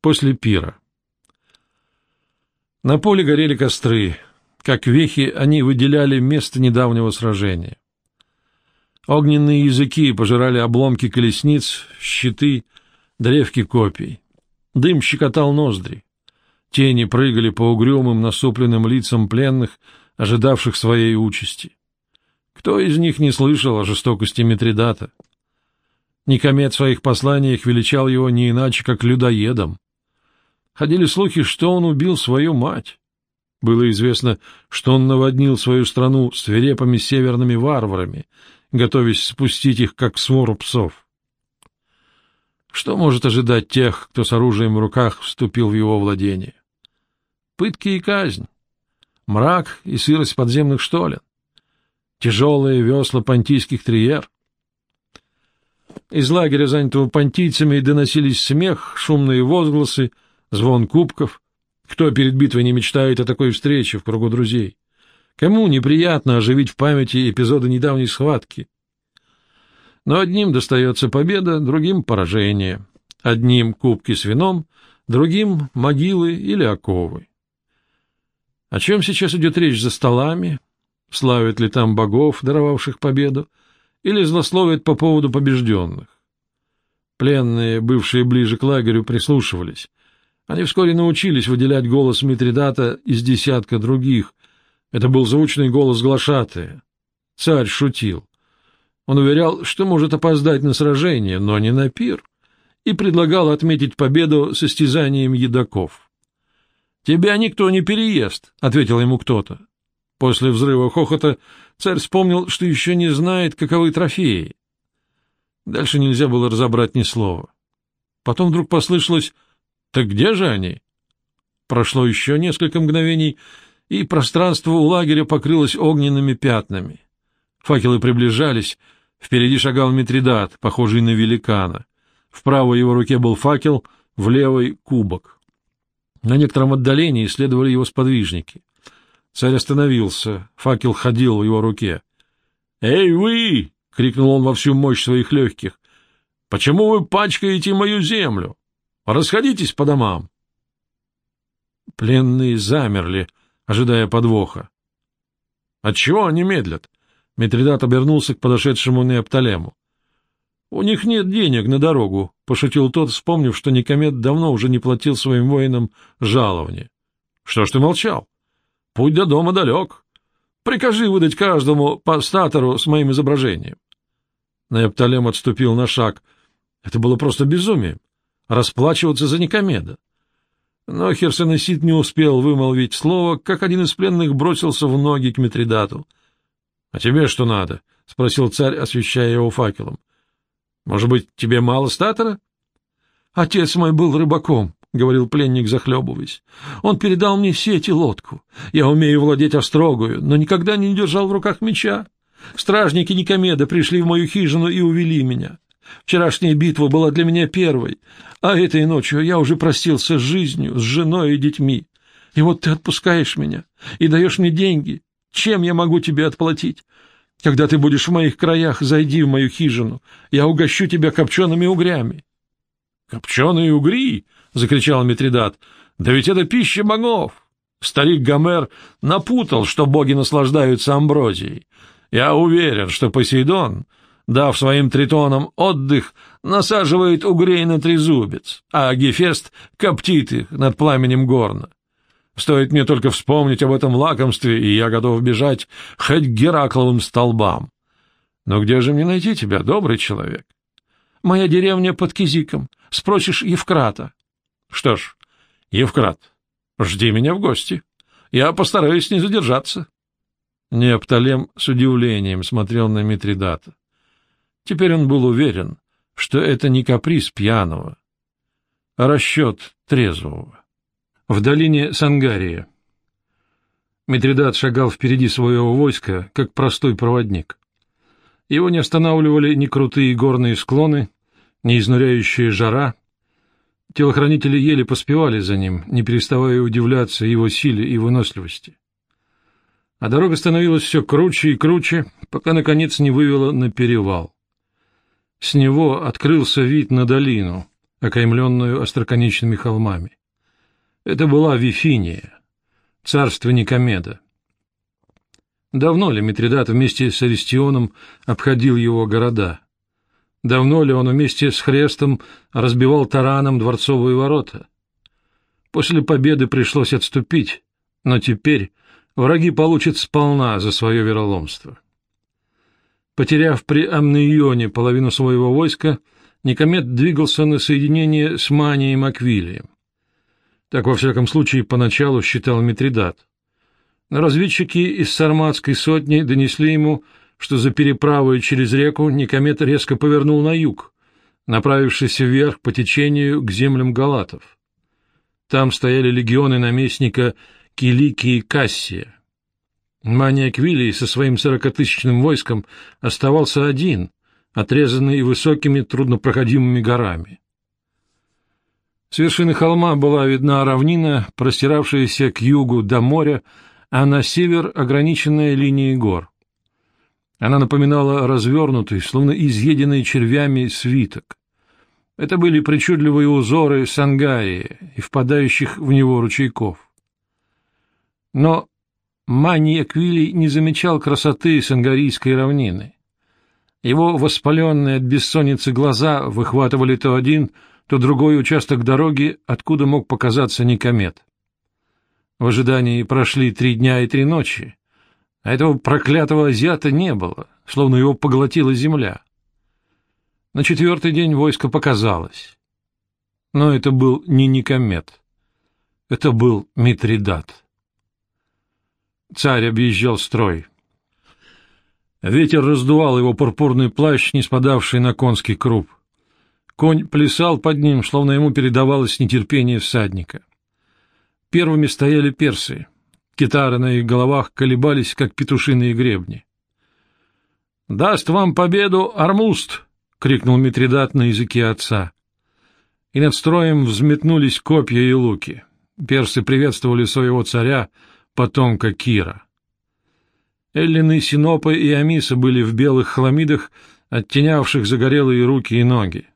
После пира. На поле горели костры. Как вехи они выделяли место недавнего сражения. Огненные языки пожирали обломки колесниц, щиты, древки копий. Дым щекотал ноздри. Тени прыгали по угрюмым, насупленным лицам пленных, ожидавших своей участи. Кто из них не слышал о жестокости Митридата? Никомет в своих посланиях величал его не иначе, как людоедом. Ходили слухи, что он убил свою мать. Было известно, что он наводнил свою страну свирепыми северными варварами, готовясь спустить их, как свору псов. Что может ожидать тех, кто с оружием в руках вступил в его владение? Пытки и казнь, мрак и сырость подземных штолен, тяжелые весла понтийских триер. Из лагеря, занятого понтийцами, доносились смех, шумные возгласы, звон кубков. Кто перед битвой не мечтает о такой встрече в кругу друзей? Кому неприятно оживить в памяти эпизоды недавней схватки? Но одним достается победа, другим — поражение. Одним — кубки с вином, другим — могилы или оковы. О чем сейчас идет речь за столами? Славят ли там богов, даровавших победу, или злословят по поводу побежденных? Пленные, бывшие ближе к лагерю, прислушивались. Они вскоре научились выделять голос Митридата из десятка других. Это был звучный голос глашатая. Царь шутил. Он уверял, что может опоздать на сражение, но не на пир, и предлагал отметить победу состязанием едоков. «Тебя никто не переест», — ответил ему кто-то. После взрыва хохота царь вспомнил, что еще не знает, каковы трофеи. Дальше нельзя было разобрать ни слова. Потом вдруг послышалось «Так где же они?» Прошло еще несколько мгновений, и пространство у лагеря покрылось огненными пятнами. Факелы приближались, Впереди шагал Митридат, похожий на великана. В правой его руке был факел, в левой — кубок. На некотором отдалении следовали его сподвижники. Царь остановился, факел ходил в его руке. «Эй, вы!» — крикнул он во всю мощь своих легких. «Почему вы пачкаете мою землю? Расходитесь по домам!» Пленные замерли, ожидая подвоха. Отчего они медлят? Митридат обернулся к подошедшему Неопталему. — У них нет денег на дорогу, — пошутил тот, вспомнив, что Никомед давно уже не платил своим воинам жалования. — Что ж ты молчал? Путь до дома далек. Прикажи выдать каждому по статору с моим изображением. Неопталем отступил на шаг. Это было просто безумие. Расплачиваться за Никомеда. Но Херсонесит не успел вымолвить слово, как один из пленных бросился в ноги к Митридату —— А тебе что надо? — спросил царь, освещая его факелом. — Может быть, тебе мало статора? — Отец мой был рыбаком, — говорил пленник, захлебываясь. — Он передал мне сеть и лодку. Я умею владеть острогою, но никогда не держал в руках меча. Стражники Никомеда пришли в мою хижину и увели меня. Вчерашняя битва была для меня первой, а этой ночью я уже простился с жизнью, с женой и детьми. И вот ты отпускаешь меня и даешь мне деньги, чем я могу тебе отплатить? Когда ты будешь в моих краях, зайди в мою хижину. Я угощу тебя копчеными угрями. — Копченые угри! — закричал Митридат. — Да ведь это пища богов! Старик Гомер напутал, что боги наслаждаются амброзией. Я уверен, что Посейдон, дав своим тритонам отдых, насаживает угрей на трезубец, а Гефест коптит их над пламенем горна. Стоит мне только вспомнить об этом лакомстве, и я готов бежать хоть к Геракловым столбам. Но где же мне найти тебя, добрый человек? Моя деревня под Кизиком. Спросишь Евкрата. Что ж, Евкрат, жди меня в гости. Я постараюсь не задержаться. Неопталем с удивлением смотрел на Митридата. Теперь он был уверен, что это не каприз пьяного, а расчет трезвого в долине Сангария. Митридат шагал впереди своего войска, как простой проводник. Его не останавливали ни крутые горные склоны, ни изнуряющая жара. Телохранители еле поспевали за ним, не переставая удивляться его силе и выносливости. А дорога становилась все круче и круче, пока, наконец, не вывела на перевал. С него открылся вид на долину, окаймленную остроконечными холмами. Это была Вифиния, царство Никомеда. Давно ли Митридат вместе с Аристионом обходил его города? Давно ли он вместе с Хрестом разбивал тараном дворцовые ворота? После победы пришлось отступить, но теперь враги получат сполна за свое вероломство. Потеряв при Амнионе половину своего войска, Никомет двигался на соединение с Манией Маквилием. Так, во всяком случае, поначалу считал Митридат. Но разведчики из Сарматской сотни донесли ему, что за переправой через реку Никомет резко повернул на юг, направившись вверх по течению к землям галатов. Там стояли легионы наместника Киликии Кассия. Мания Квилий со своим сорокатысячным войском оставался один, отрезанный высокими труднопроходимыми горами. С вершины холма была видна равнина, простиравшаяся к югу до моря, а на север — ограниченная линией гор. Она напоминала развернутый, словно изъеденный червями свиток. Это были причудливые узоры Сангарии и впадающих в него ручейков. Но Мани Эквили не замечал красоты Сангарийской равнины. Его воспаленные от бессонницы глаза выхватывали то один, то другой участок дороги, откуда мог показаться Никомет. В ожидании прошли три дня и три ночи, а этого проклятого азиата не было, словно его поглотила земля. На четвертый день войско показалось. Но это был не Никомед. Это был Митридат. Царь объезжал строй. Ветер раздувал его пурпурный плащ, не спадавший на конский круп. Конь плясал под ним, словно ему передавалось нетерпение всадника. Первыми стояли персы. Кидары на их головах колебались, как петушиные гребни. «Даст вам победу Армузд!» — крикнул Митридат на языке отца. И над строем взметнулись копья и луки. Персы приветствовали своего царя, потомка Кира. Эллины, Синопа и Амиса были в белых хламидах, оттенявших загорелые руки и ноги.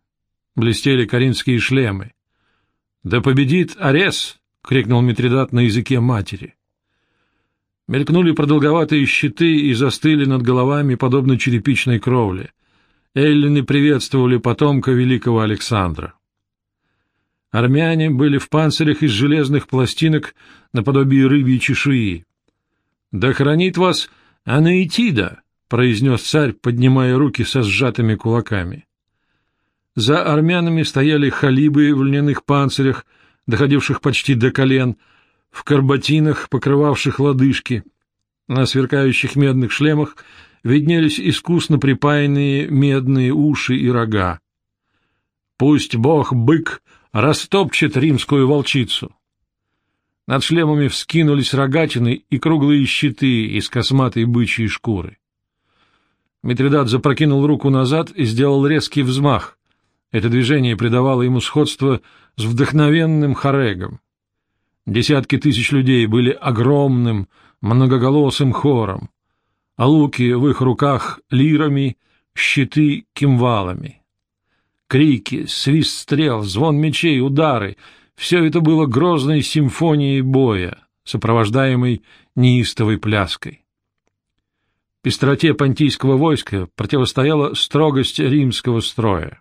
Блестели коринфские шлемы. «Да победит Арес!» — крикнул Митридат на языке матери. Мелькнули продолговатые щиты и застыли над головами, подобно черепичной кровле — эллины приветствовали потомка великого Александра. Армяне были в панцирях из железных пластинок наподобие рыбьей чешуи. «Да хранит вас Анаитида!» — произнес царь, поднимая руки со сжатыми кулаками. За армянами стояли халибы в льняных панцирях, доходивших почти до колен, в карбатинах, покрывавших лодыжки. На сверкающих медных шлемах виднелись искусно припаянные медные уши и рога. Пусть бог-бык растопчет римскую волчицу. Над шлемами вскинулись рогатины и круглые щиты из косматой бычьей шкуры. Митридат запрокинул руку назад и сделал резкий взмах. Это движение придавало ему сходство с вдохновенным хорегом. Десятки тысяч людей были огромным, многоголосым хором а луки в их руках лирами, щиты кимвалами. Крики, свист стрел, звон мечей, удары — все это было грозной симфонией боя, сопровождаемой неистовой пляской. Пестроте понтийского войска противостояла строгость римского строя.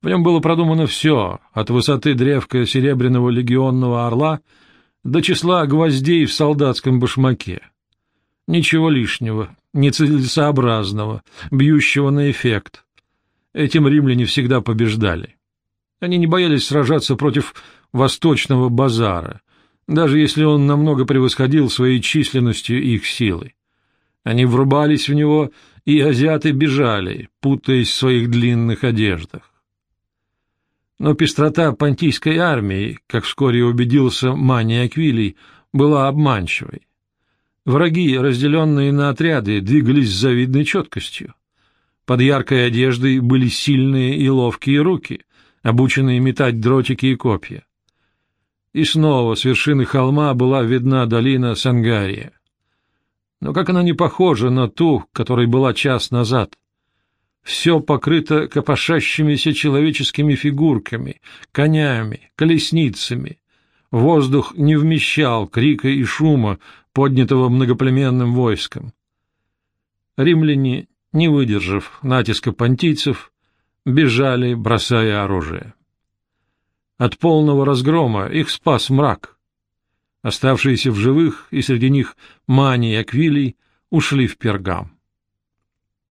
В нем было продумано все, от высоты древка серебряного легионного орла до числа гвоздей в солдатском башмаке. Ничего лишнего, нецелесообразного, бьющего на эффект. Этим римляне всегда побеждали. Они не боялись сражаться против восточного базара, даже если он намного превосходил своей численностью их силой. Они врубались в него, и азиаты бежали, путаясь в своих длинных одеждах. Но пестрота понтийской армии, как вскоре убедился Мания Аквилий, была обманчивой. Враги, разделенные на отряды, двигались с завидной четкостью. Под яркой одеждой были сильные и ловкие руки, обученные метать дротики и копья. И снова с вершины холма была видна долина Сангария. Но как она не похожа на ту, которой была час назад. Все покрыто копошащимися человеческими фигурками, конями, колесницами. Воздух не вмещал крика и шума, поднятого многоплеменным войском. Римляне, не выдержав натиска понтийцев, бежали, бросая оружие. От полного разгрома их спас мрак. Оставшиеся в живых, и среди них Мани и Аквилий, ушли в Пергам.